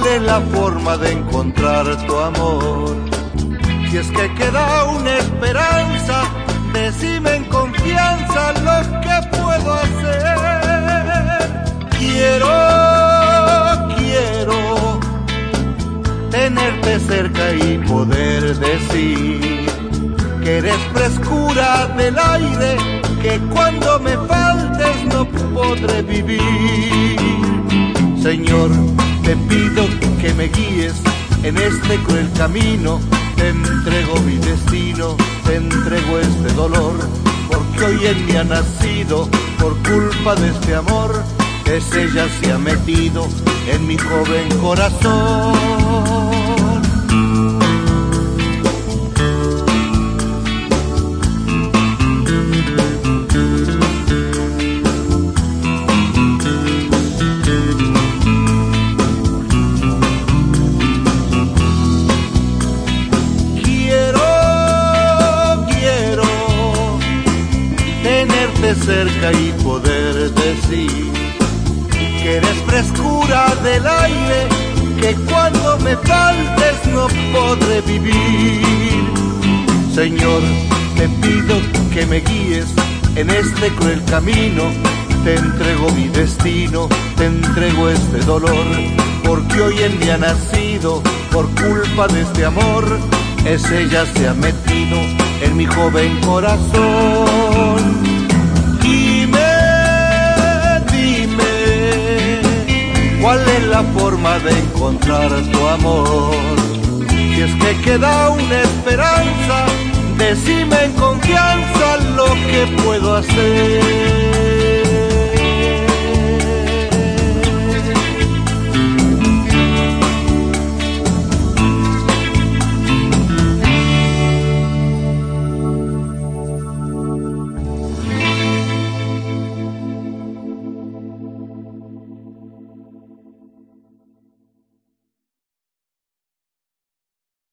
¿Cuál la forma de encontrar tu amor? Si es que queda una esperanza, decime en confianza lo que puedo hacer. Quiero, quiero tenerte cerca y poder decir que eres frescura del aire, que cuando me faltes no podré vivir. Señor, te pido que me guíes en este cruel camino, te entrego mi destino, te entrego este dolor, porque hoy en mí ha nacido, por culpa de este amor, ese ya se ha metido en mi joven corazón. Cerca y poder decir que eres frescura del aire, que cuando me faltes no podré vivir. Señor, te pido que me guíes en este cruel camino, te entrego mi destino, te entrego este dolor, porque hoy en mí ha nacido, por culpa de este amor, ese ya se ha metido en mi joven corazón. ¿Cuál es la forma de encontrar tu amor? Si es que queda una esperanza, decime en confianza lo que puedo hacer.